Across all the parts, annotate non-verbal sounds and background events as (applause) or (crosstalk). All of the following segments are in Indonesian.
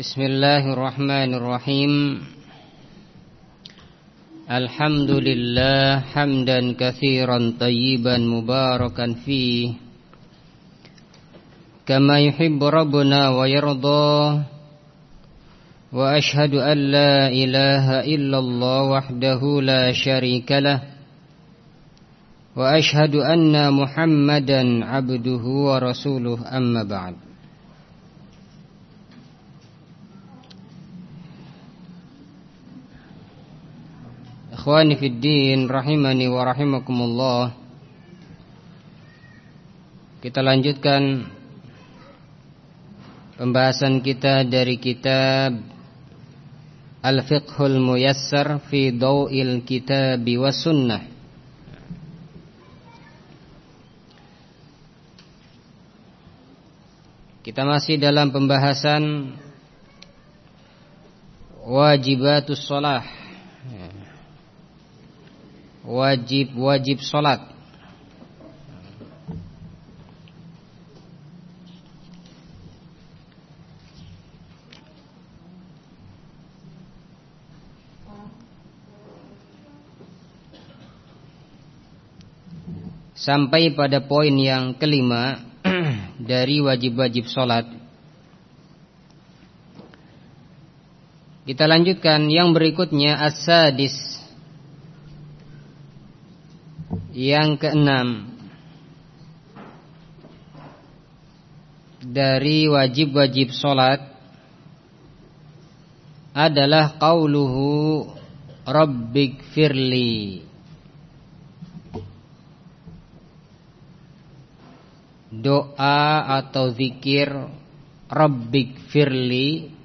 Bismillahirrahmanirrahim. Alhamdulillah hamdan kathiran tayyiban mubarakan fi Kama yuhibbu rabbuna wa yardha Wa ashhadu an ilaha illallah wahdahu la syarikalah Wa ashhadu anna Muhammadan abduhu wa rasuluh amma ba'd. Ikhwani fi din rahimani wa rahimakumullah. Kita lanjutkan pembahasan kita dari kitab Al-Fiqhul Muyassar fi Daw'il Kitab wa Sunnah. Kita masih dalam pembahasan wajibatus shalah wajib-wajib sholat. Sampai pada poin yang kelima (clears throat) Dari wajib-wajib sholat. Kita lanjutkan yang berikutnya As-sadis yang keenam. Dari wajib-wajib solat Adalah qauluhu Rabbik firli. Doa atau zikir Rabbik firli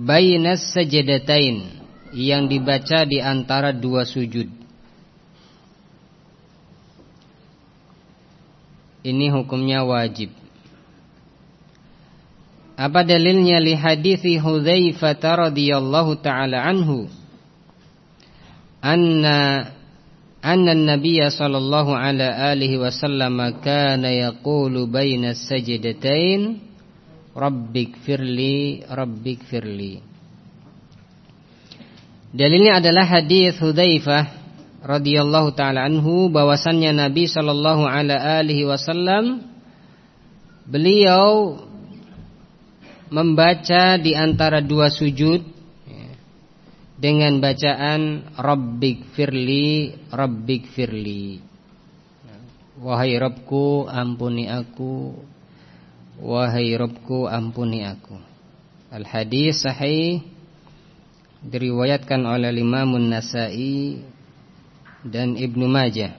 bainas sajadatain yang dibaca di antara dua sujud. Ini hukumnya wajib. Apa dalilnya li hadithi Hudzaifah radhiyallahu taala anhu anna anna an-nabiy sallallahu ala alihi wasallam kana yaqulu bainas sajdatain Rabbik firli Rabbik firli Dalilnya adalah hadis Hudzaifah radhiyallahu taala anhu bahwasannya Nabi sallallahu alaihi wasallam beliau membaca di antara dua sujud dengan bacaan Rabbik firli Rabbik firli Wahai Rabbku ampuni aku Wahai Robku ampuni aku. Al-hadis sahih Diriwayatkan oleh Imam Nasai Dan Ibnu Majah.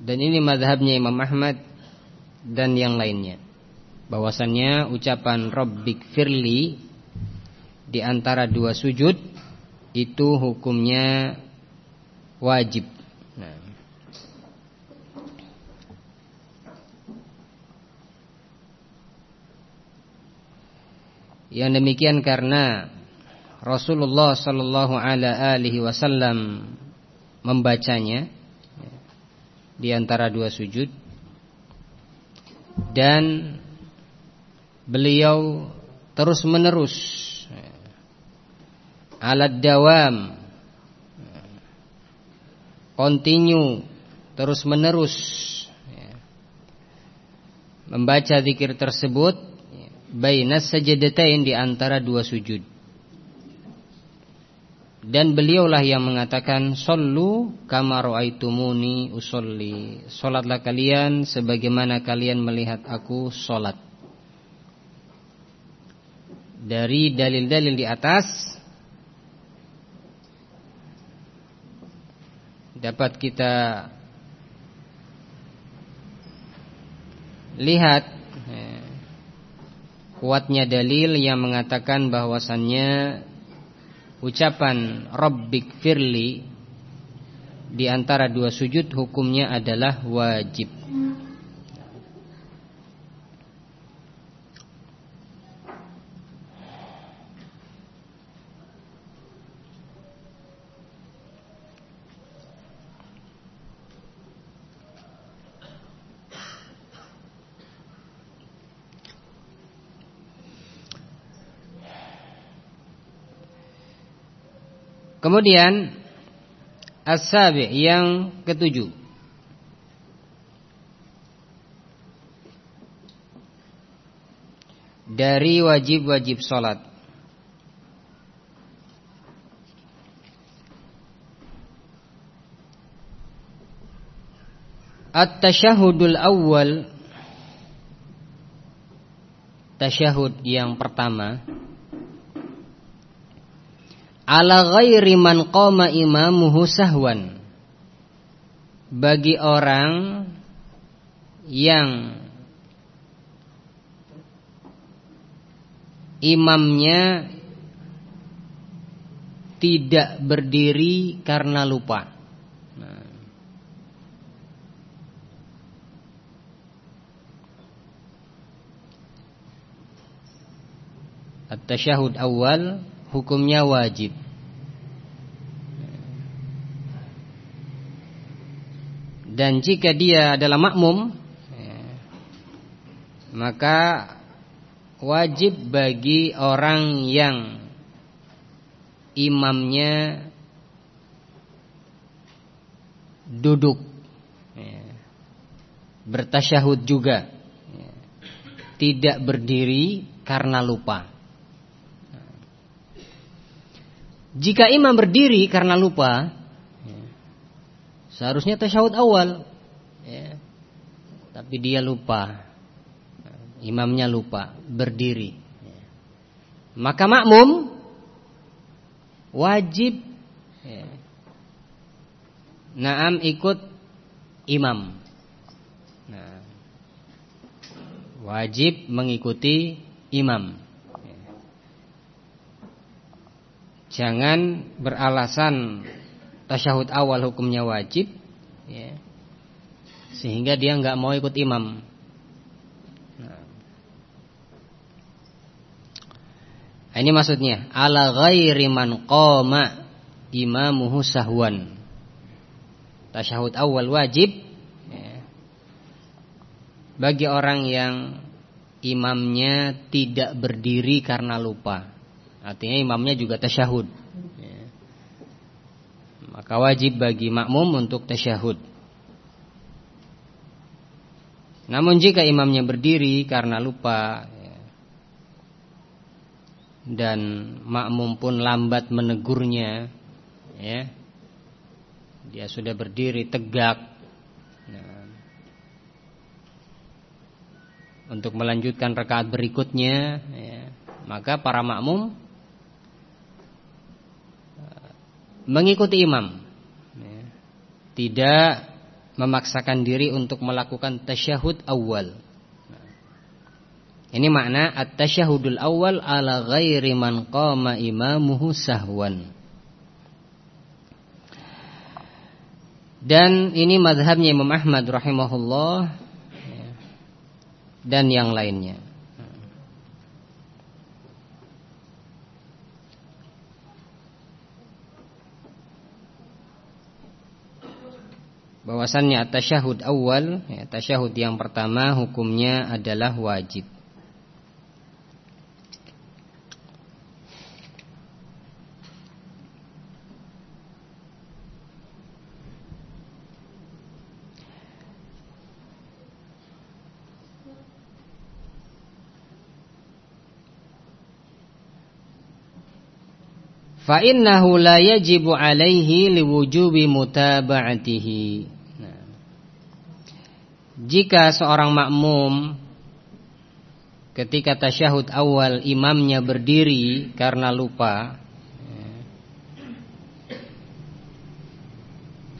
Dan ini madhabnya Imam Ahmad Dan yang lainnya. Bahwasannya ucapan Rabbik firli Di antara dua sujud Itu hukumnya wajib. Nah. Yang demikian karena Rasulullah sallallahu alaihi wasallam membacanya di antara dua sujud dan beliau terus-menerus alat dawam continue. Terus menerus ya. membaca zikir tersebut ya, bainas sajadatain di antara dua sujud. Dan beliaulah yang mengatakan sallu kama raaitumuni usolli. Salatlah kalian sebagaimana kalian melihat aku salat. Dari dalil-dalil di atas dapat kita lihat ya, kuatnya dalil yang mengatakan bahwasannya ucapan Rabbik firli di antara dua sujud hukumnya adalah wajib. Kemudian as-sabi yang ketujuh. Dari wajib-wajib salat. At-tasyahudul awal Tasyahud yang pertama Ala ghairi man qama imamuhu sahwan Bagi orang yang imamnya tidak berdiri karena lupa. At-tasyahud awal hukumnya wajib. Dan jika dia adalah makmum maka wajib bagi orang yang imamnya duduk bertasyahud juga tidak berdiri karena lupa Jika imam berdiri karena lupa, seharusnya tasyahud awal, ya. tapi dia lupa, imamnya lupa berdiri, maka makmum wajib, ya. naam ikut imam, nah, wajib mengikuti imam. Jangan beralasan tasyahud awal hukumnya wajib ya, Sehingga dia nggak mau ikut imam. Nah. Ini maksudnya Ala ghairi man qama imamuhu sahwan. Tasyahud awal wajib ya, Bagi orang yang imamnya tidak berdiri karena lupa Artinya imamnya juga tasyahud ya. Maka wajib bagi makmum untuk tasyahud Namun jika imamnya berdiri karena lupa ya, Dan makmum pun lambat menegurnya ya, Dia sudah berdiri tegak ya, Untuk melanjutkan rakaat berikutnya ya, Maka para makmum mengikuti imam. Ya. Tidak memaksakan diri untuk melakukan tasyahud awal. Ini makna at-tasyahudul awal ala ghairi man qama imamuhu sahwan. Dan ini madhabnya Imam Ahmad rahimahullah ya, Dan yang lainnya bahwasannya tasyahud awal ya, tasyahud yang pertama hukumnya adalah wajib. Fa innahu la yajibu alaihi liwujubi mutaba'atihi jika seorang makmum ketika tasyahud awal imamnya berdiri karena lupa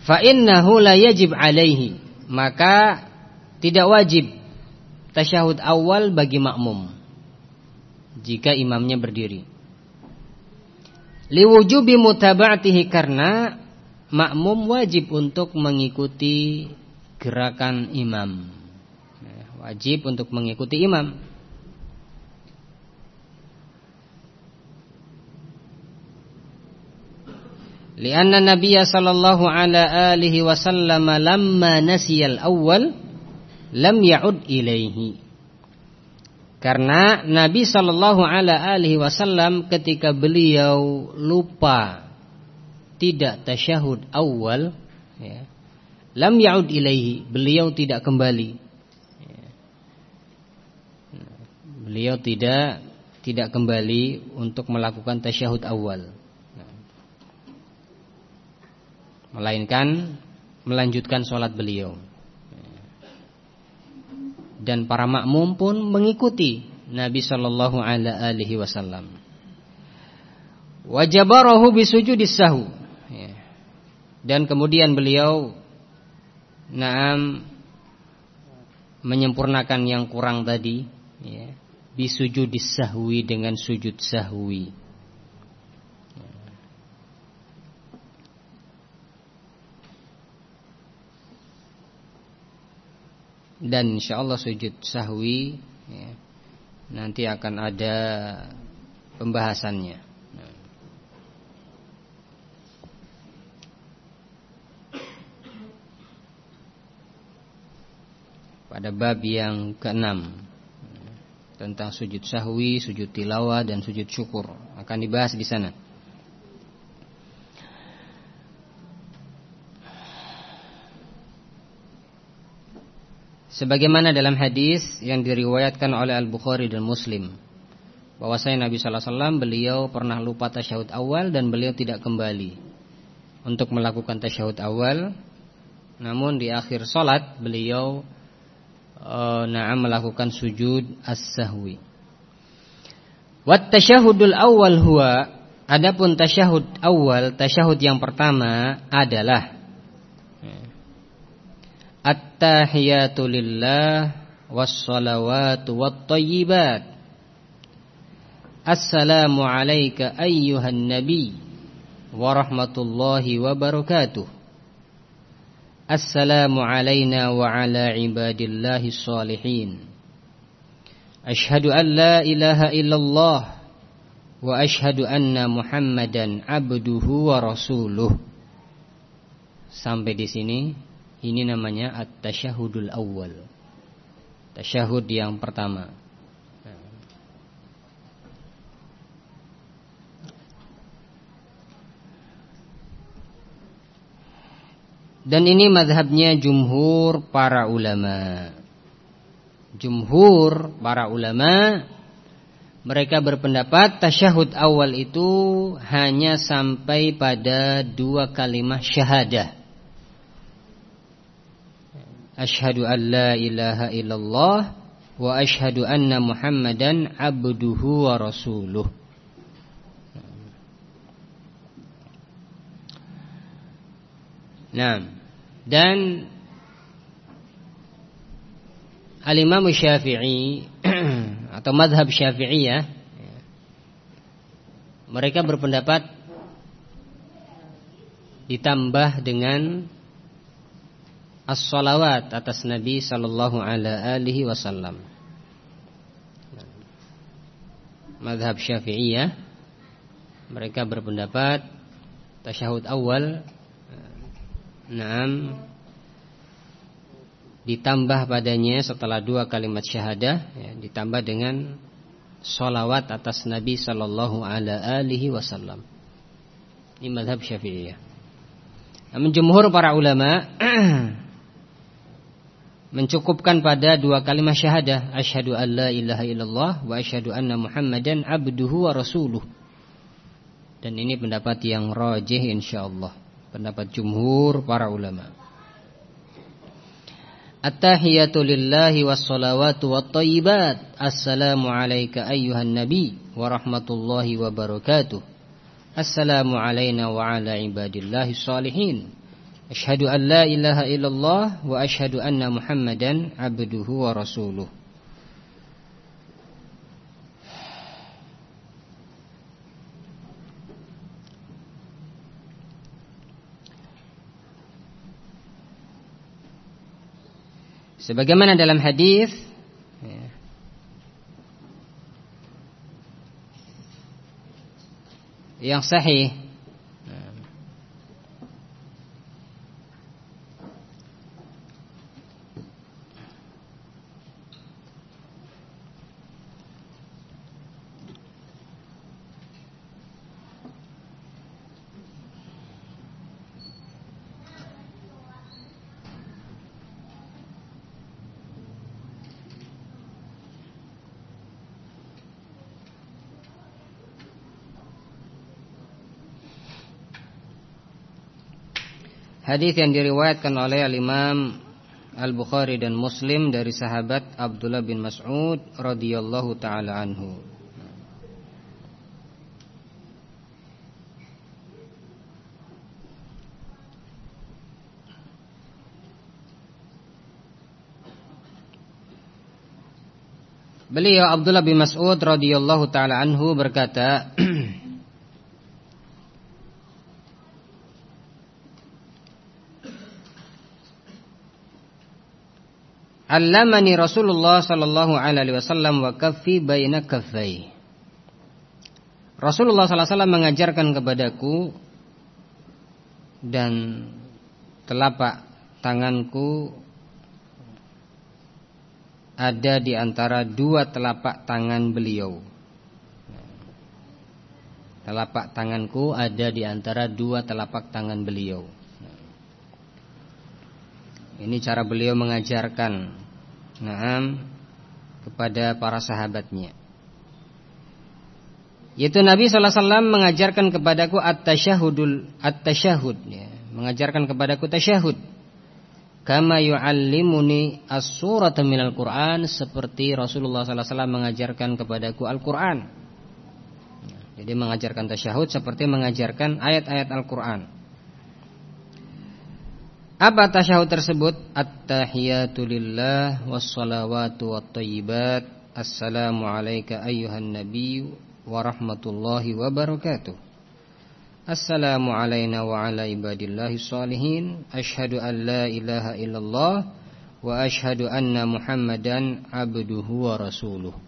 fa innahu la yajib alaihi maka tidak wajib tasyahud awal bagi makmum jika imamnya berdiri. Liwujubi mutaba'atihi karena makmum wajib untuk mengikuti gerakan imam ya, Wajib untuk mengikuti imam Lianna Nabiya sallallahu ala alihi wasallam lamma nasiyal awal lam ya'ud ilaihi. Karena Nabi sallallahu ala alihi wasallam ketika beliau lupa tidak tasyahud awal ya, lam yaud ilaihi beliau tidak kembali beliau tidak tidak kembali untuk melakukan tasyahud awal melainkan melanjutkan sholat beliau dan para makmum pun mengikuti Nabi Shallallahu Alaihi Wasallam. Wajabarahu bisujudis sahu. Dan kemudian beliau Naam menyempurnakan yang kurang tadi ya, bisujudis sahwi dengan sujud sahwi. Dan insya Allah sujud sahwi ya, nanti akan ada pembahasannya. Pada bab yang keenam. Tentang sujud sahwi, sujud tilawah dan sujud syukur. Akan dibahas di sana. Sebagaimana dalam hadis yang diriwayatkan oleh Al-Bukhari dan Muslim. Bahwasanya Nabi sallallahu alaihi wasallam beliau pernah lupa tasyahud awal dan beliau tidak kembali untuk melakukan tasyahud awal. Namun di akhir salat beliau uh, na'am melakukan sujud as-sahwi. Wat tasyahudul awal huwa adapun tasyahud awal, tasyahud yang pertama adalah At-tahiyatu lillah was-salawatu wat-thayyibat. Assalamu alayka ayyuhan nabi wa rahmatullahi wa barakatuh. السلام علينا وعلى عباد الله الصالحين أشهد أن لا إله إلا الله وأشهد أن محمدا عبده ورسوله Sampai di sini ini namanya at-tasyahudul awal. Tasyahud yang pertama. Dan ini madhabnya jumhur para ulama. Jumhur para ulama Mereka berpendapat tasyahud awal itu Hanya sampai pada dua kalimat syahadah Ashadu an la ilaha illallah Wa ashadu anna muhammadan abduhu wa rasuluh. Nah dan Al-Imam Syafi'i (clears throat) atau madhab Syafi'iyah mereka berpendapat ditambah dengan as-salawat atas Nabi sallallahu alaihi wasallam. Madhab Syafi'iyah mereka berpendapat tasyahud awal Naam. Ditambah padanya setelah dua kalimat syahadah ya, Ditambah dengan Salawat atas Nabi Sallallahu alaihi wasallam. Ini madhab syafi'iyah. Namun jumhur para ulama (clears throat) Mencukupkan pada dua kalimat syahadah Ashadu an la ilaha illallah Wa ashadu anna muhammadan abduhu wa rasuluh. Dan ini pendapat yang rajih insyaallah pendapat jumhur para ulama. At-tahiyatu lillahi was-salawatu wat-thayyibat. Assalamu alayka ayyuhan nabi wa rahmatullahi wa barakatuh. Assalamu alayna wa ala ibadillahi salihin. Ashhadu an la ilaha illallah wa ashhadu anna Muhammadan abduhu wa rasuluh. Sebagaimana dalam hadis ya, yang sahih Hadis yang diriwayatkan oleh Al-Imam Al-Bukhari dan Muslim dari sahabat Abdullah bin Mas'ud radhiyallahu taala anhu. Beliau Abdullah bin Mas'ud radhiyallahu taala anhu berkata (clears throat) Allamani Rasulullah sallallahu alaihi wasallam wa kaffi baina kaffai. Rasulullah sallallahu alaihi wasallam mengajarkan kepadaku dan telapak tanganku ada di antara dua telapak tangan beliau. Telapak tanganku ada di antara dua telapak tangan beliau. Ini cara beliau mengajarkan Naam kepada para sahabatnya. Yaitu Nabi sallallahu alaihi wasallam mengajarkan kepadaku at-tasyahudul at-tasyahud ya, mengajarkan kepadaku tasyahud. Kama yu'allimuni as-surata minal Qur'an seperti Rasulullah sallallahu alaihi wasallam mengajarkan kepadaku Al-Qur'an. Jadi mengajarkan tasyahud seperti mengajarkan ayat-ayat Al-Qur'an. Apa tasyahud tersebut? At-tahiyatu lillah wassalawatu wattayyibat. Assalamu alayka ayyuhan nabiyyu wa rahmatullahi wa. Assalamu alayna wa ala ibadillahi salihin. Ashhadu an la ilaha illallah wa ashhadu anna Muhammadan abduhu wa rasuluh.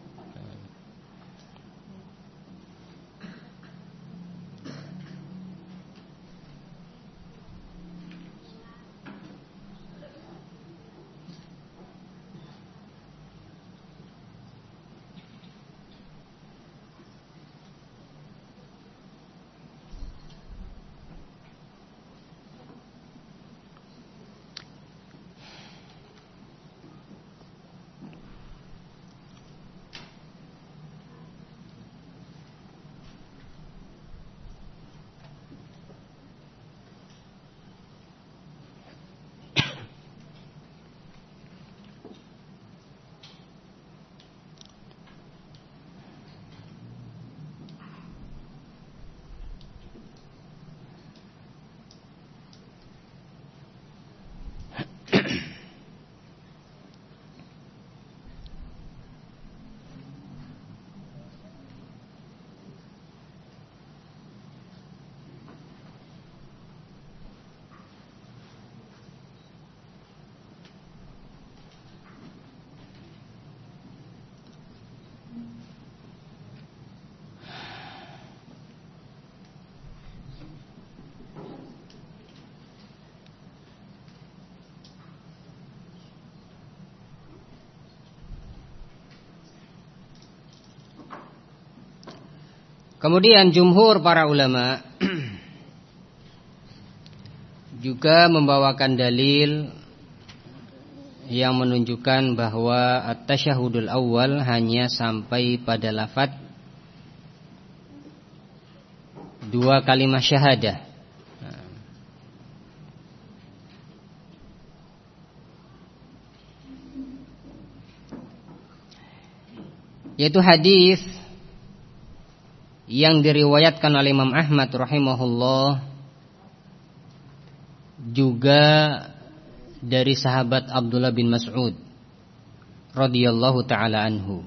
Kemudian jumhur para ulama (clears throat) juga membawakan dalil yang menunjukkan bahwa at-tasyahudul awal hanya sampai pada lafaz dua kalimat syahadah. Yaitu hadis yang diriwayatkan oleh Imam Ahmad rahimahullah juga dari sahabat Abdullah bin Mas'ud radhiyallahu taala anhu.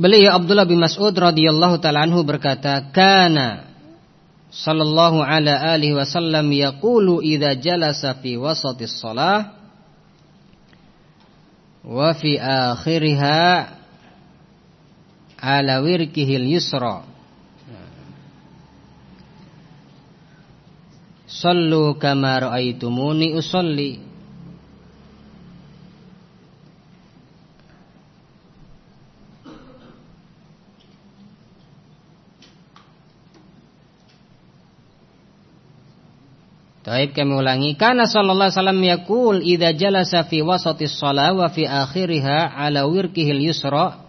Beliau Abdullah bin Mas'ud radhiyallahu taala anhu berkata, "Kana sallallahu ala alihi wasallam yaqulu idza jalasa fi wasatis shalah" wa fi akhiriha ala wirkihil yusra. Sallu kama raaitumuni usolli Taib kami ulangi. Karena sallallahu alaihi wasallam yaqul idza jalasa fi wasatis shalah wa fi akhiriha ala wirkihil yusra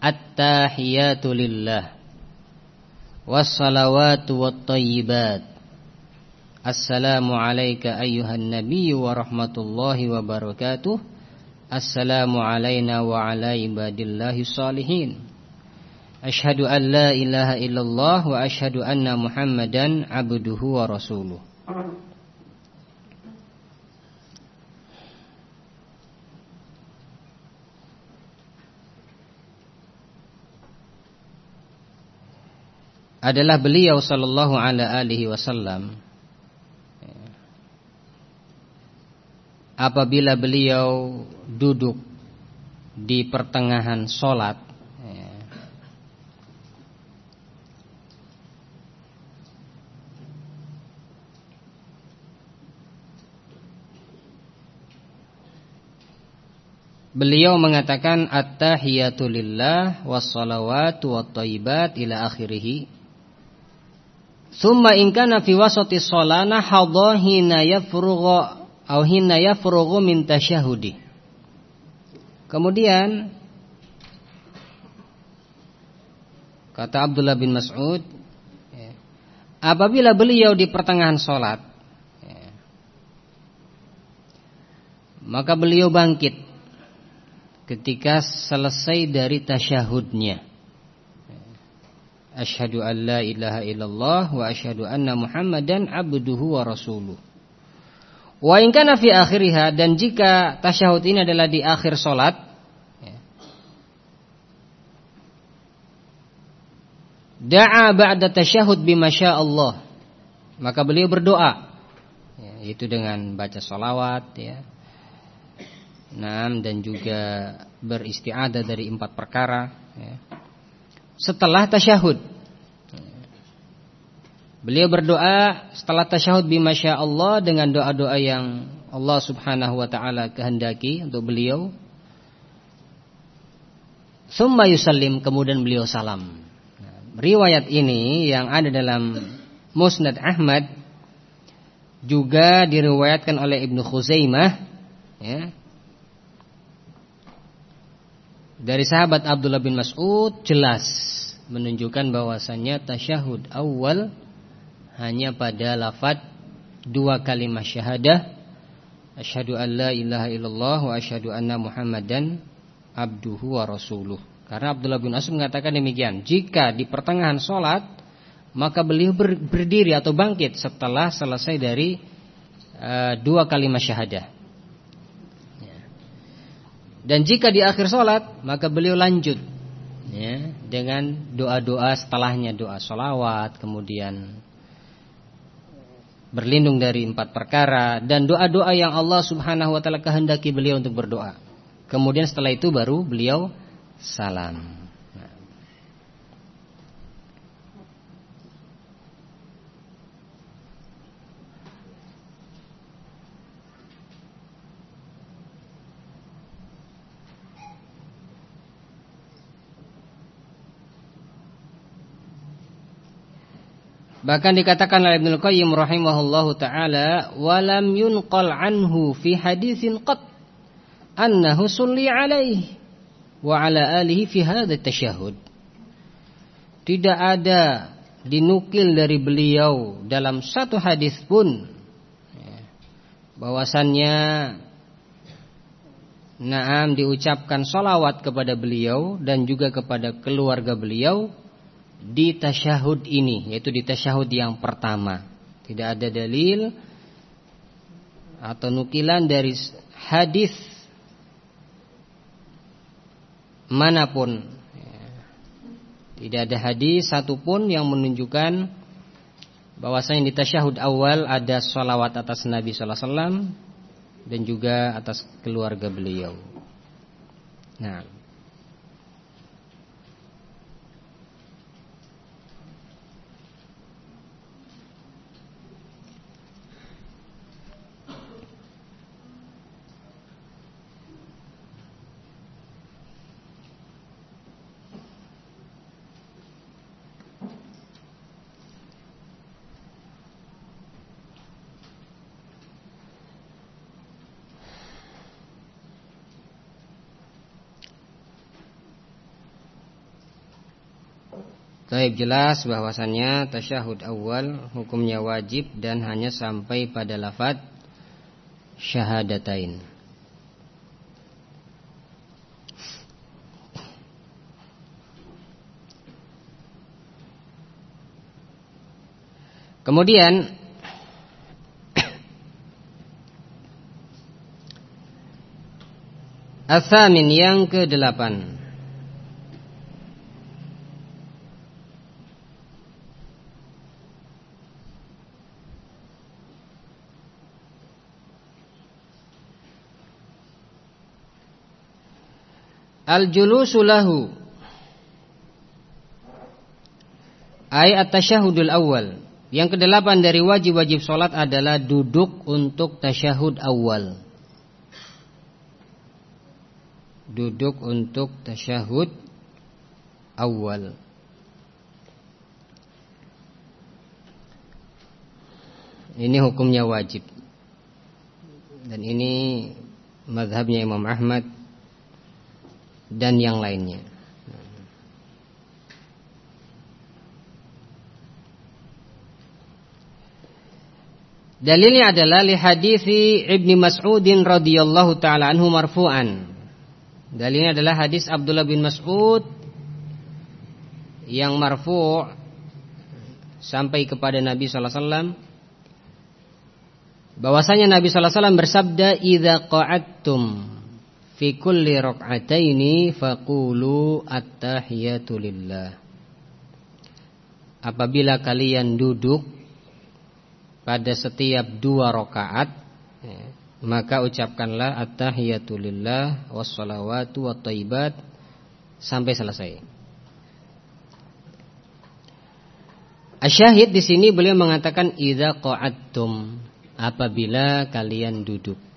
at At-tahiyatu lillah Wassalawatu Assalamu alayka ayyuhan nabiyyu wa rahmatullahi wa barakatuh. Assalamu alayna wa ala ibadillahi salihin. Ashhadu an la ilaha illallah wa ashhadu anna muhammadan abduhu wa rasuluh adalah beliau sallallahu alaihi wasallam. Apabila beliau duduk di pertengahan solat Beliau mengatakan at-tahiyatu lillah was-salawatu wat-thayyibat ila akhirih Summa in kana fi wasati sholana hadha hina yafrughu au hina yafrughu min tasyahudi. Kemudian kata Abdullah bin Mas'ud ya, apabila beliau di pertengahan salat ya, maka beliau bangkit ketika selesai dari tasyahudnya Asyhadu an la ilaha illallah wa asyhadu anna Muhammadan abduhu wa rasuluh. Wa in kana fi akhiriha dan jika tasyahud ini adalah di akhir salat ya, Da'a ba'da tasyahud bima Allah. Maka beliau berdoa ya, Itu dengan baca salawat ya. Nah, dan juga beristiadah dari empat perkara ya setelah tasyahud. Beliau berdoa setelah tasyahud bimasya Allah dengan doa-doa yang Allah subhanahu wa ta'ala kehendaki untuk beliau. Summa yusallim kemudian beliau salam. riwayat ini yang ada dalam Musnad Ahmad juga diriwayatkan oleh Ibnu Khuzaimah ya, dari sahabat Abdullah bin Mas'ud jelas menunjukkan bahwasannya tasyahud awal hanya pada lafad dua kalimat syahadah asyhadu an la ilaha illallah wa asyhadu anna muhammadan abduhu wa rasuluh. Karena Abdullah bin Mas'ud mengatakan demikian, jika di pertengahan solat maka beliau berdiri atau bangkit setelah selesai dari uh, dua kalimat syahadah. Dan jika di akhir sholat Maka beliau lanjut ya, Dengan doa-doa setelahnya Doa sholawat Kemudian Berlindung dari empat perkara Dan doa-doa yang Allah subhanahu wa ta'ala Kehendaki beliau untuk berdoa. Kemudian setelah itu baru beliau Salam Bahkan dikatakan oleh Ibnu Qayyim rahimahullahu taala, "Walam yunqal anhu fi hadisin qat annahu sulli alaihi wa ala alihi fi hadha tasyahud." Tidak ada dinukil dari beliau dalam satu hadis pun ya, bahwasannya Naam diucapkan salawat kepada beliau dan juga kepada keluarga beliau di tasyahud ini yaitu di tasyahud yang pertama. Tidak ada dalil atau nukilan dari hadis mana pun. Tidak ada hadis satupun yang menunjukkan bahwasanya di tasyahud awal ada salawat atas Nabi sallallahu alaihi wasallam dan juga atas keluarga beliau. Nah, Taib jelas bahwasannya tasyahud awal hukumnya wajib dan hanya sampai pada lafad syahadatain. Kemudian (coughs) Asamin yang ke-8 Al-julusu lahu. Ay at-tasyahudul awal Yang kedelapan dari wajib-wajib sholat adalah duduk untuk tasyahud awal. Duduk untuk tasyahud awal. Ini hukumnya wajib. Dan ini madhabnya Imam Ahmad dan yang lainnya. Dalilnya adalah li hadisi Ibnu Mas'udin radhiyallahu taala anhu marfu'an. Dalilnya adalah hadis Abdullah bin Mas'ud yang marfu' sampai kepada Nabi sallallahu alaihi wasallam bahwasanya Nabi sallallahu alaihi wasallam bersabda idza qa'adtum Fi kulli rak'ataini faqulu at-tahiyatu lillah. Apabila kalian duduk pada setiap dua rakaat ya, maka ucapkanlah at-tahiyatu lillah wassalawatu wattaibat sampai selesai. Asyahid di sini beliau mengatakan idza qa'adtum apabila kalian duduk.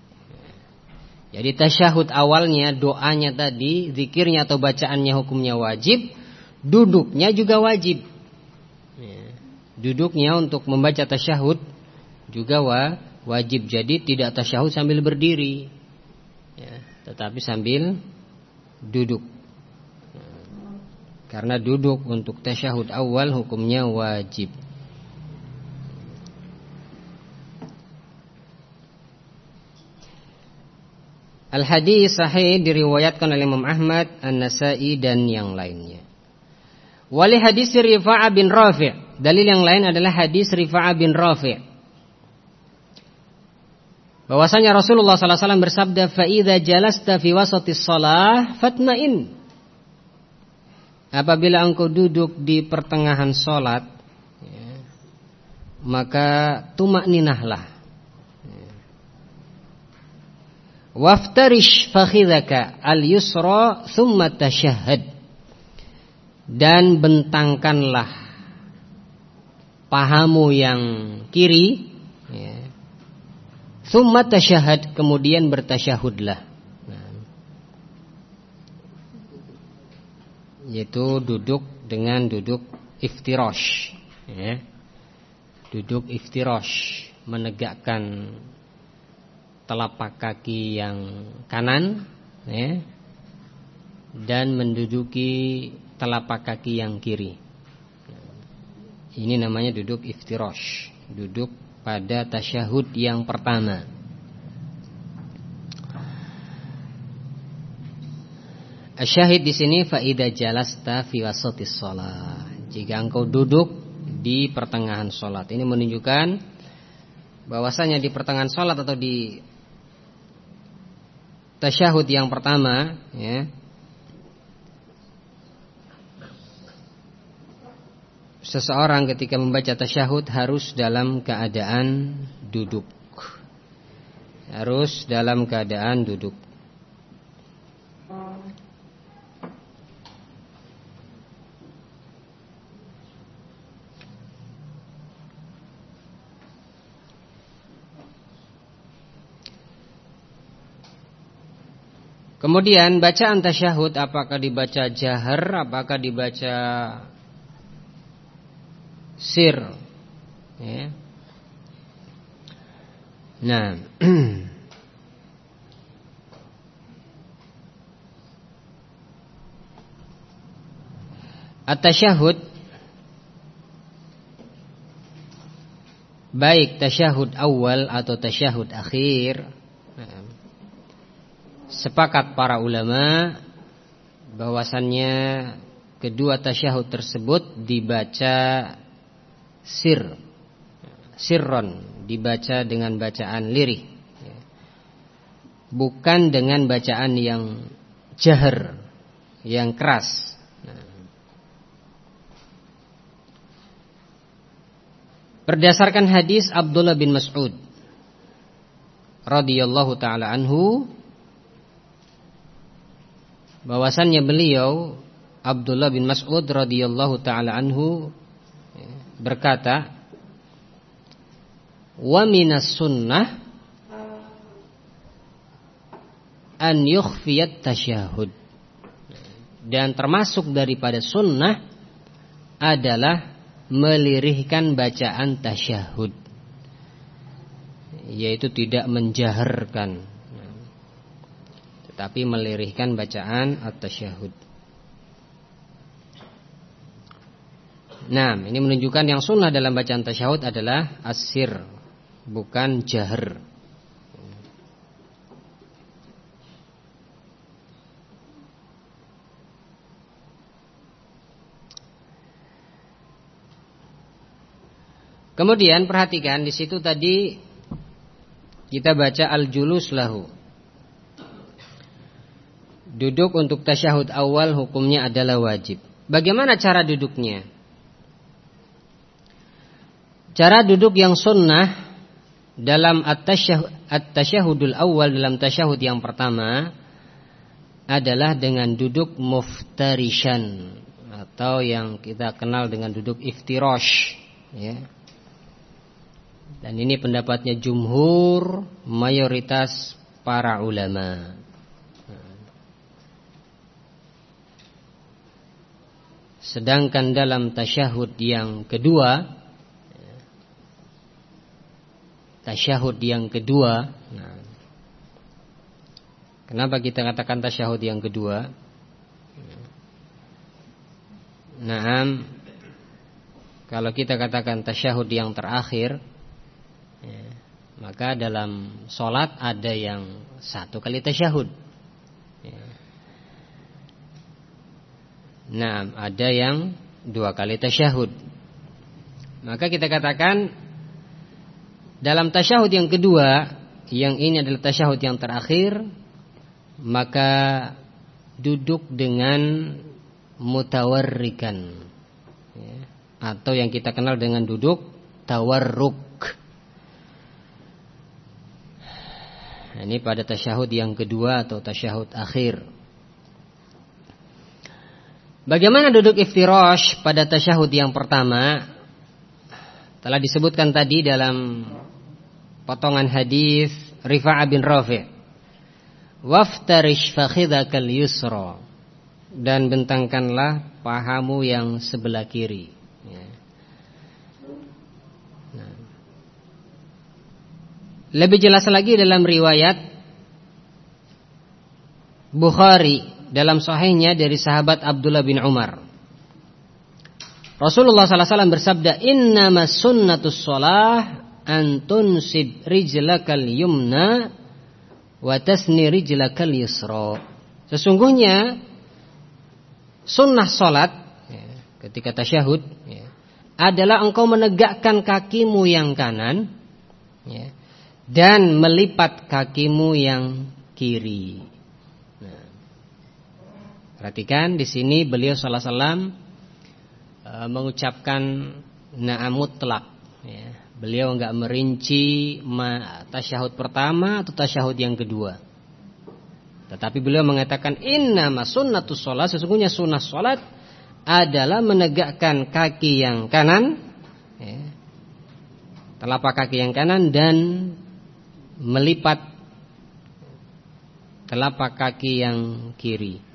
Jadi tasyahud awalnya doanya tadi, zikirnya atau bacaannya hukumnya wajib, duduknya juga wajib. Ya. Duduknya untuk membaca tasyahud juga wa, wajib. Jadi tidak tasyahud sambil berdiri, ya, tetapi sambil duduk. Karena duduk untuk tasyahud awal hukumnya wajib. Al-hadis sahih diriwayatkan oleh Imam Ahmad, An-Nasai dan yang lainnya. Wali hadis Rifa'ah bin Rafi'. Dalil yang lain adalah hadis Rifa'ah bin Rafi'. Bahwasanya Rasulullah sallallahu alaihi wasallam bersabda, "Fa jalasta fi wasatis shalah fatma'in." Apabila engkau duduk di pertengahan salat, ya, maka tumakninahlah Waftarish fakhidaka al-yusra thumma tashahhad dan bentangkanlah pahamu yang kiri ya. thumma tashahhad kemudian bertasyahudlah nah. yaitu duduk dengan duduk iftirosh ya. duduk iftirosh menegakkan telapak kaki yang kanan ya, dan menduduki telapak kaki yang kiri. Ini namanya duduk iftirosh, duduk pada tasyahud yang pertama. Asyahid di sini faida jalasta fi wasatis shalah. Jika engkau duduk di pertengahan sholat Ini menunjukkan bahwasanya di pertengahan sholat atau di tasyahud yang pertama ya. Seseorang ketika membaca tasyahud harus dalam keadaan duduk. Harus dalam keadaan duduk Kemudian bacaan tasyahud apakah dibaca jahar, apakah dibaca sir. Ya. Nah, (clears throat) At-tasyahud Baik tasyahud awal atau tasyahud akhir nah, sepakat para ulama bahwasannya kedua tasyahud tersebut dibaca sir. Sirron dibaca dengan bacaan lirih. Bukan dengan bacaan yang jahar yang keras. Berdasarkan hadis Abdullah bin Mas'ud radhiyallahu taala anhu bahwasannya beliau Abdullah bin Mas'ud radhiyallahu taala anhu berkata wa minas sunnah an yukhfiyat tasyahud. Dan termasuk daripada sunnah adalah melirihkan bacaan tasyahud yaitu tidak menjaharkan tetapi melirihkan bacaan at-tasyahud Nah, ini menunjukkan yang sunnah dalam bacaan tasyahud adalah asir, bukan jahar. Kemudian perhatikan di situ tadi kita baca al-julus lahu. Duduk untuk tasyahud awal hukumnya adalah wajib. Bagaimana cara duduknya? Cara duduk yang sunnah dalam at-tasyahudul awal dalam tasyahud yang pertama adalah dengan duduk muftarishan atau yang kita kenal dengan duduk iftirosh ya. Dan ini pendapatnya jumhur mayoritas para ulama. Sedangkan dalam tasyahud yang kedua Tasyahud yang kedua nah, Kenapa kita katakan tasyahud yang kedua? Nah Kalau kita katakan tasyahud yang terakhir ya, Maka dalam sholat ada yang satu kali tasyahud Nah ada yang dua kali tasyahud. Maka kita katakan Dalam tasyahud yang kedua Yang ini adalah tasyahud yang terakhir Maka Duduk dengan Mutawarrikan. Ya. Atau yang kita kenal dengan duduk Tawarruk. Ini pada tasyahud yang kedua Atau tasyahud akhir Bagaimana duduk iftirash pada tasyahud yang pertama? Telah disebutkan tadi dalam potongan hadis Rifa'ah bin Rafi' Waftarish fakhidakal yusra Dan bentangkanlah pahamu yang sebelah kiri ya. nah. Lebih jelas lagi dalam riwayat Bukhari dalam sahihnya dari sahabat Abdullah bin Umar. Rasulullah sallallahu alaihi wasallam bersabda, "Innama sunnatus shalah an tunsib rijlakal yumna wa tasni rijlakal yusra." Sesungguhnya sunnah salat ya, ketika tasyahud ya, adalah engkau menegakkan kakimu yang kanan ya, dan melipat kakimu yang kiri. Perhatikan di sini beliau salah salam e, mengucapkan na'am mutlak. Ya. Beliau enggak merinci tasyahud pertama atau tasyahud yang kedua. Tetapi beliau mengatakan inna sunnatus sholat sesungguhnya sunnah sholat adalah menegakkan kaki yang kanan, ya, telapak kaki yang kanan dan melipat telapak kaki yang kiri.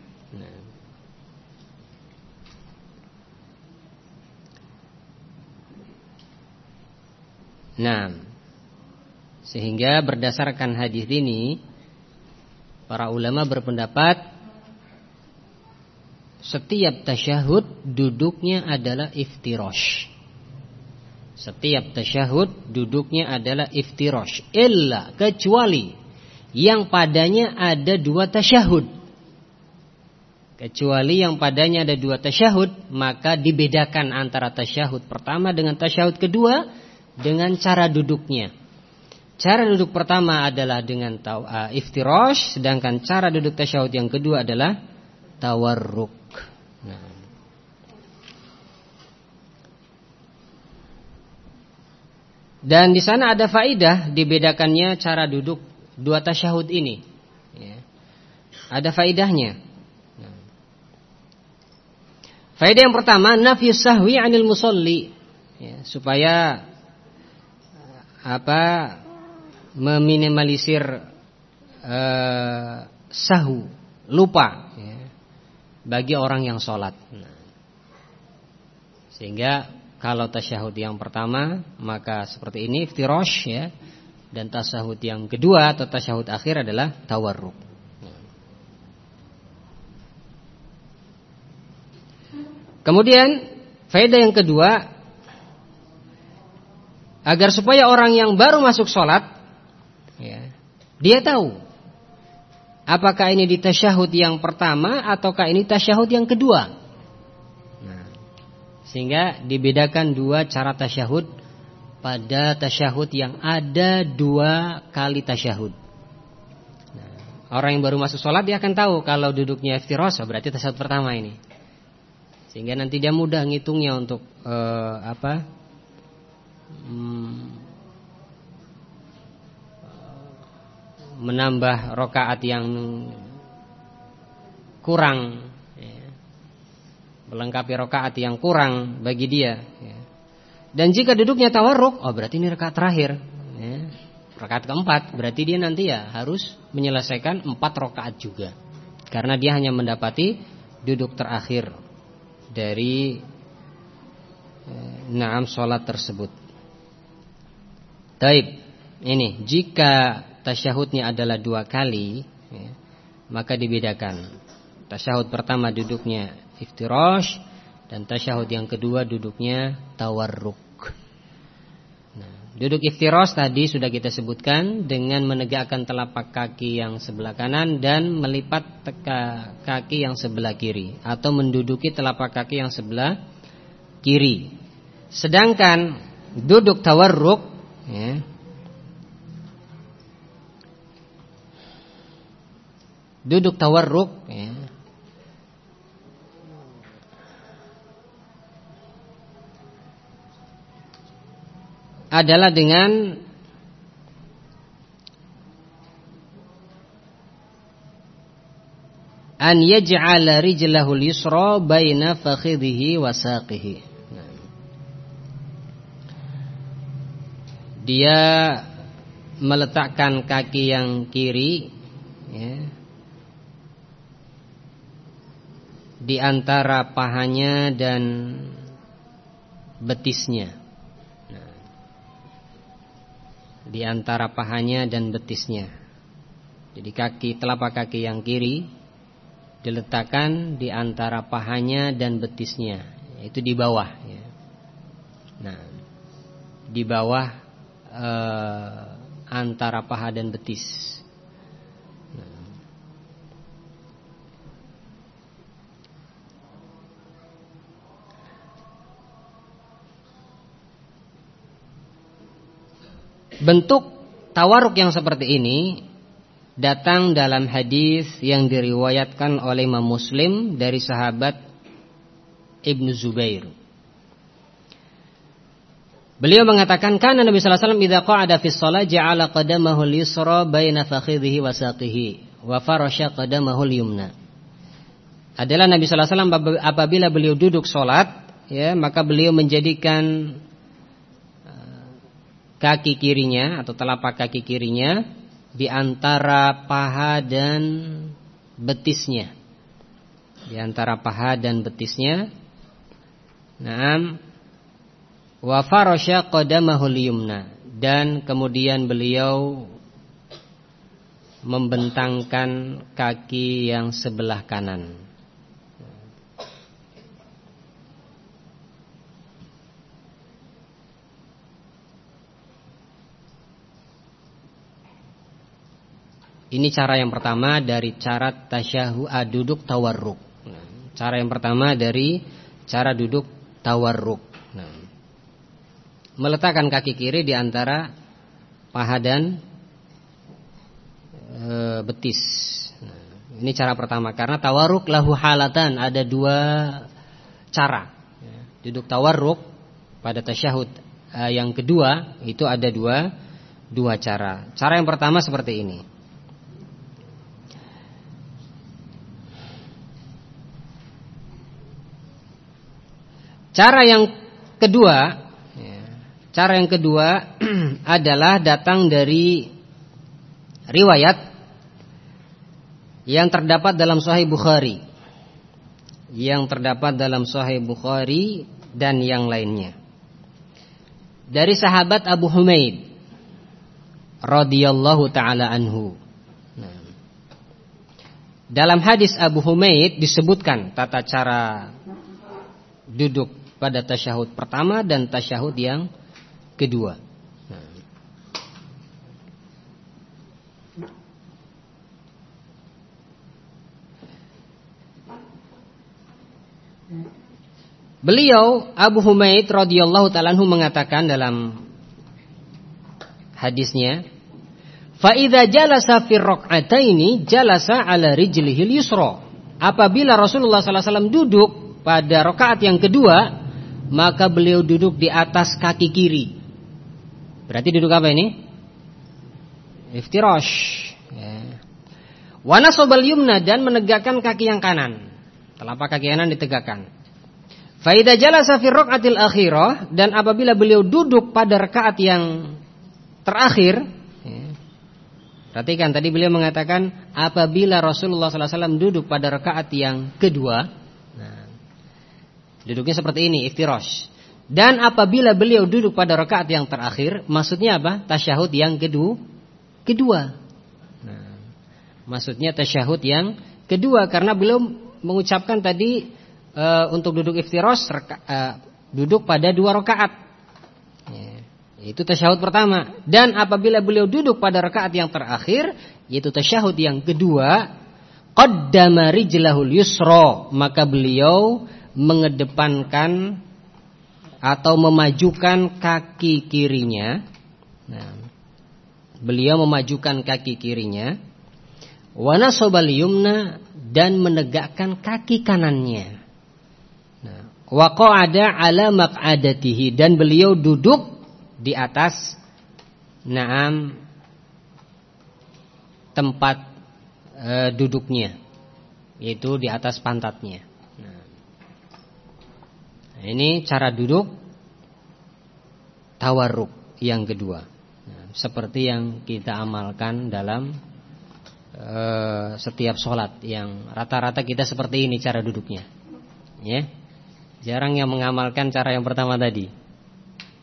Nah, sehingga berdasarkan hadis ini para ulama berpendapat setiap tasyahud duduknya adalah iftirosh. Setiap tasyahud duduknya adalah iftirosh. Illa kecuali yang padanya ada dua tasyahud. Kecuali yang padanya ada dua tasyahud, maka dibedakan antara tasyahud pertama dengan tasyahud kedua dengan cara duduknya. Cara duduk pertama adalah dengan uh, iftirosh, sedangkan cara duduk tasyahud yang kedua adalah tawarruk. Nah. Dan di sana ada faidah dibedakannya cara duduk dua tasyahud ini. Ya. Ada faidahnya. Nah. Faidah yang pertama nafyu sahwi anil musalli. Ya, supaya apa meminimalisir uh, sahu lupa ya, bagi orang yang sholat. Nah, sehingga kalau tasyahud yang pertama maka seperti ini iftirosh ya dan tasyahud yang kedua atau tasyahud akhir adalah tawarruk. Kemudian faedah yang kedua agar supaya orang yang baru masuk sholat ya, dia tahu apakah ini di tasyahud yang pertama ataukah ini tasyahud yang kedua. Sehingga dibedakan dua cara tasyahud pada tasyahud yang ada dua kali tasyahud. Nah, orang yang baru masuk sholat dia akan tahu kalau duduknya iftirosa berarti tasyahud pertama ini. Sehingga nanti dia mudah ngitungnya untuk uh, apa? Hmm, menambah rokaat yang kurang melengkapi rakaat yang kurang bagi dia. Ya. Dan jika duduknya tawarruk, oh berarti ini rakaat terakhir. Ya. Rakaat keempat, berarti dia nanti ya harus menyelesaikan empat rakaat juga. Karena dia hanya mendapati duduk terakhir dari eh, naam sholat tersebut. Taib, ini jika tasyahudnya adalah dua kali, ya, maka dibedakan. Tasyahud pertama duduknya iftirash dan tasyahud yang kedua duduknya tawarruk. Nah, duduk iftirash tadi sudah kita sebutkan dengan menegakkan telapak kaki yang sebelah kanan dan melipat teka kaki yang sebelah kiri atau menduduki telapak kaki yang sebelah kiri. Sedangkan duduk tawarruk ya, duduk tawarruk ya, adalah dengan an yaj'ala rijlahu al-yusra baina fakhidhihi wa saqihi. Dia meletakkan kaki yang kiri ya, di antara pahanya dan betisnya. di antara pahanya dan betisnya. Jadi kaki telapak kaki yang kiri diletakkan di antara pahanya dan betisnya, itu di bawah. Ya. Nah, di bawah eh, antara paha dan betis. Bentuk tawaruk yang seperti ini datang dalam hadis yang diriwayatkan oleh Imam Muslim dari sahabat Ibnu Zubair. Beliau mengatakan karena Nabi sallallahu alaihi wasallam idza qa'ada fi shalah ja'ala qadamahu al-yusra baina fakhidhihi wa saqihi wa farasha qadamahu al-yumna. Adalah Nabi sallallahu alaihi wasallam apabila beliau duduk salat ya maka beliau menjadikan kaki kirinya atau telapak kaki kirinya di antara paha dan betisnya. Di antara paha dan betisnya. Naam. Wa koda mahuliyumna dan kemudian beliau membentangkan kaki yang sebelah kanan. Ini cara yang pertama dari cara tasyahu ah, duduk tawarruk. Cara yang pertama dari cara duduk tawarruk. Meletakkan kaki kiri di antara paha dan e, betis. Nah, ini cara pertama karena tawarruk lahu halatan ada dua cara. Duduk tawarruk pada tasyahud uh, yang kedua itu ada dua dua cara. Cara yang pertama seperti ini. Cara yang kedua, cara yang kedua (clears throat) adalah datang dari riwayat yang terdapat dalam Sahih Bukhari, yang terdapat dalam Sahih Bukhari dan yang lainnya. Dari sahabat Abu Humaid radhiyallahu taala anhu. Nah, dalam hadis Abu Humaid disebutkan tata cara duduk pada tasyahud pertama dan tasyahud yang kedua. Beliau Abu Humaid radhiyallahu taala mengatakan dalam hadisnya, "Fa idza jalasa fi rak'ataini jalasa ala rijlihil yusra." Apabila Rasulullah sallallahu alaihi wasallam duduk pada rakaat yang kedua, maka beliau duduk di atas kaki kiri. Berarti duduk apa ini? Iftirash. Ya. Wana sobal yumna dan menegakkan kaki yang kanan. Telapak kaki kanan ditegakkan. Faidah jalasa fi rakaatil akhirah dan apabila beliau duduk pada rakaat yang terakhir, ya, perhatikan tadi beliau mengatakan apabila Rasulullah SAW duduk pada rakaat yang kedua, Duduknya seperti ini, iftirash. Dan apabila beliau duduk pada rakaat yang terakhir, maksudnya apa? Tasyahud yang kedua. Kedua. Nah, maksudnya tasyahud yang kedua karena beliau mengucapkan tadi e, untuk duduk iftirash e, duduk pada dua rakaat. Ya, itu tasyahud pertama. Dan apabila beliau duduk pada rakaat yang terakhir, yaitu tasyahud yang kedua, qaddama rijlahul yusra, maka beliau mengedepankan atau memajukan kaki kirinya. Nah, beliau memajukan kaki kirinya. Wana yumna dan menegakkan kaki kanannya. Nah, ada ala maq'adatihi dan beliau duduk di atas naam tempat e, duduknya yaitu di atas pantatnya. Ini cara duduk tawarruk yang kedua. Seperti yang kita amalkan dalam uh, setiap sholat yang rata-rata kita seperti ini cara duduknya. Ya. Jarang yang mengamalkan cara yang pertama tadi.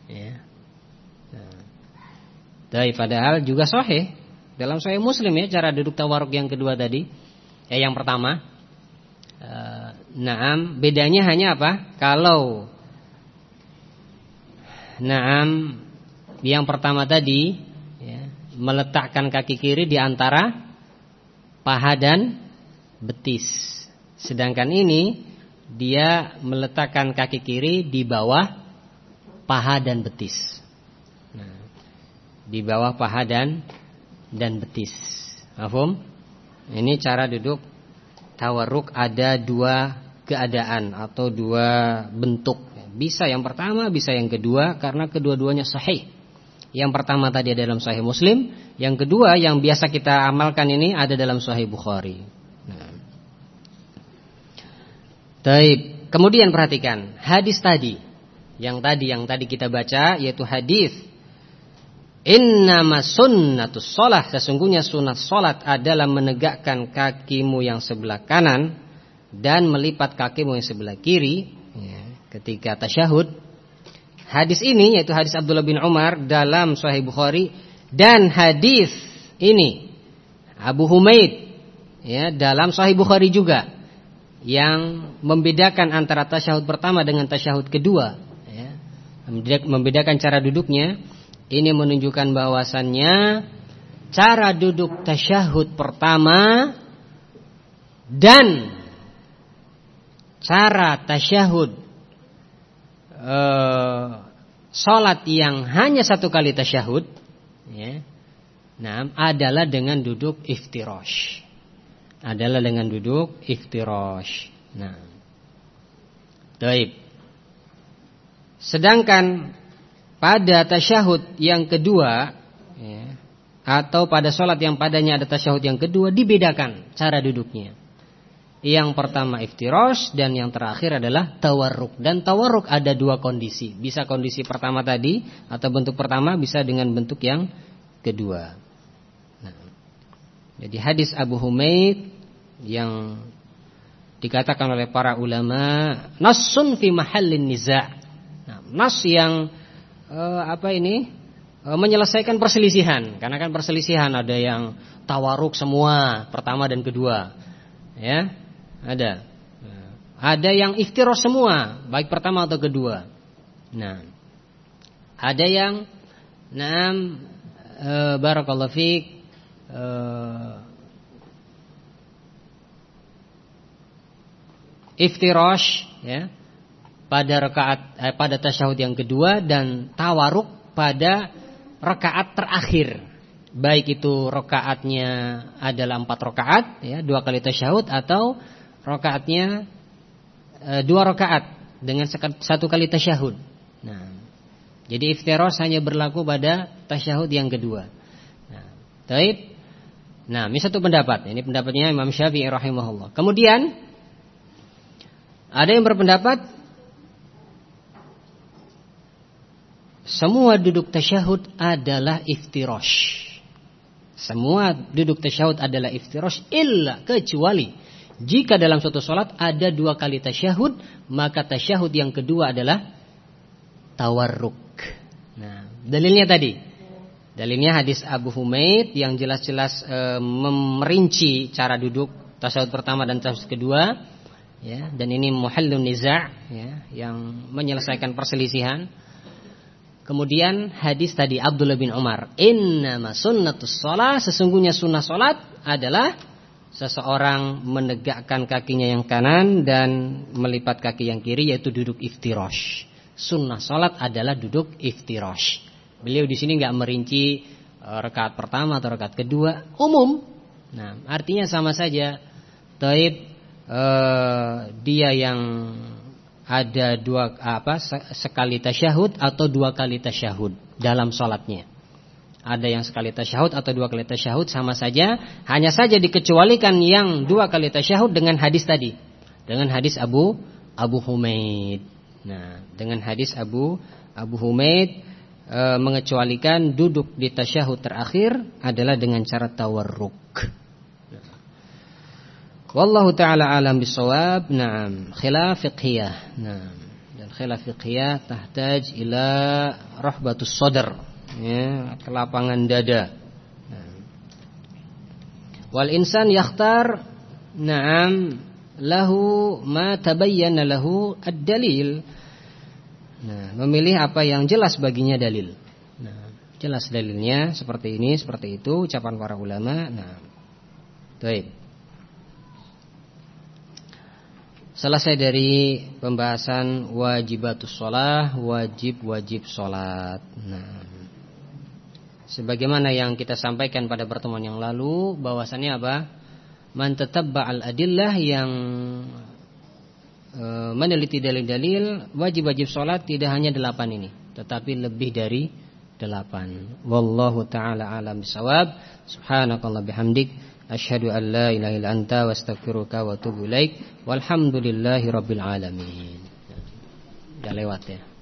Ya. Nah. Dari padahal juga sahih dalam sahih Muslim ya cara duduk tawarruk yang kedua tadi. Ya yang pertama Naam, bedanya hanya apa? Kalau Naam yang pertama tadi ya, meletakkan kaki kiri di antara paha dan betis. Sedangkan ini dia meletakkan kaki kiri di bawah paha dan betis. Nah, di bawah paha dan dan betis. Afum? Ini cara duduk tawarruk ada dua keadaan atau dua bentuk. Bisa yang pertama, bisa yang kedua karena kedua-duanya sahih. Yang pertama tadi ada dalam sahih Muslim, yang kedua yang biasa kita amalkan ini ada dalam sahih Bukhari. Nah. Kemudian perhatikan hadis tadi. Yang tadi yang tadi kita baca yaitu hadis Innama sunnatus sholat Sesungguhnya sunat sholat adalah menegakkan kakimu yang sebelah kanan dan melipat kakimu yang sebelah kiri ya, ketika tasyahud. Hadis ini yaitu hadis Abdullah bin Umar dalam Sahih Bukhari dan hadis ini Abu Humaid ya dalam Sahih Bukhari juga yang membedakan antara tasyahud pertama dengan tasyahud kedua ya. Membedakan cara duduknya ini menunjukkan bahwasannya cara duduk tasyahud pertama dan cara tasyahud eh, salat yang hanya satu kali tasyahud ya. Nah, adalah dengan duduk iftirosh. Adalah dengan duduk iftirosh. Nah. Taib. Sedangkan pada tasyahud yang kedua ya, atau pada sholat yang padanya ada tasyahud yang kedua dibedakan cara duduknya. Yang pertama iftirosh dan yang terakhir adalah tawarruk. Dan tawarruk ada dua kondisi. Bisa kondisi pertama tadi atau bentuk pertama bisa dengan bentuk yang kedua. Nah, jadi hadis Abu Humaid yang dikatakan oleh para ulama nasun fi mahallin niza. Nah, nas yang uh, apa ini? Uh, menyelesaikan perselisihan. Karena kan perselisihan ada yang tawaruk semua pertama dan kedua. Ya. Ada. Ada yang iftiros semua, baik pertama atau kedua. Nah, ada yang Naam e, barakallahu fiik e, iftirosh ya pada rakaat eh, pada tasyahud yang kedua dan tawaruk pada rakaat terakhir baik itu rakaatnya adalah empat rakaat ya dua kali tasyahud atau Rokaatnya e, dua rokaat dengan satu kali tasyahud. Nah, jadi iftiros hanya berlaku pada tasyahud yang kedua. Nah, taib. Nah, ini satu pendapat. Ini pendapatnya Imam Syafi'i rahimahullah. Kemudian ada yang berpendapat semua duduk tasyahud adalah iftirosh. Semua duduk tasyahud adalah iftirosh illa kecuali jika dalam suatu sholat ada dua kali tasyahud, maka tasyahud yang kedua adalah tawarruk. Nah, dalilnya tadi. Dalilnya hadis Abu Humaid yang jelas-jelas e, merinci cara duduk tasyahud pertama dan tasyahud kedua, ya, dan ini muhallun niza' ya, yang menyelesaikan perselisihan. Kemudian hadis tadi Abdullah bin Umar, "Innama sunnatus shalah, sesungguhnya sunnah salat adalah seseorang menegakkan kakinya yang kanan dan melipat kaki yang kiri yaitu duduk iftirosh. Sunnah salat adalah duduk iftirosh. Beliau di sini nggak merinci e, rakaat pertama atau rakaat kedua, umum. Nah, artinya sama saja. Taib e, dia yang ada dua apa sekali tasyahud atau dua kali tasyahud dalam salatnya ada yang sekali tasyahud atau dua kali tasyahud sama saja, hanya saja dikecualikan yang dua kali tasyahud dengan hadis tadi, dengan hadis Abu Abu Humaid. Nah, dengan hadis Abu Abu Humaid e, mengecualikan duduk di tasyahud terakhir adalah dengan cara tawarruk. Wallahu taala alam bisawab. Naam, khilaf fiqhiyah. Naam. Dan khilaf fiqhiyah tahtaj ila rahbatus sadr ya, kelapangan dada. Wal insan yakhtar na'am lahu ma tabayyana lahu ad-dalil. Nah, memilih apa yang jelas baginya dalil. Nah, jelas dalilnya seperti ini, seperti itu ucapan para ulama. Nah. Baik. Selesai dari pembahasan wajibatus sholah, wajib-wajib sholat. Nah, sebagaimana yang kita sampaikan pada pertemuan yang lalu bahwasannya apa? Man tatabba'al adillah yang e, meneliti dalil-dalil wajib-wajib sholat tidak hanya delapan ini, tetapi lebih dari delapan. Wallahu taala alam bisawab. Subhanakallah bihamdik asyhadu an la ilaha illa anta wastaghfiruka wa atubu ilaik. Walhamdulillahi rabbil alamin. Ya lewat ya.